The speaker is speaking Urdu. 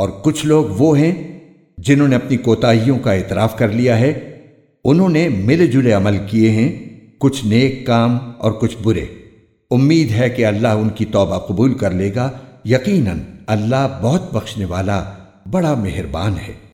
اور کچھ لوگ وہ ہیں جنہوں نے اپنی کوتاہیوں کا اعتراف کر لیا ہے۔ انہوں نے ملے جلے عمل کیے ہیں، کچھ نیک کام اور کچھ برے۔ امید ہے کہ اللہ ان کی توبہ قبول کر لے گا۔ یقیناً اللہ بہت بخشنے والا، بڑا مہربان ہے۔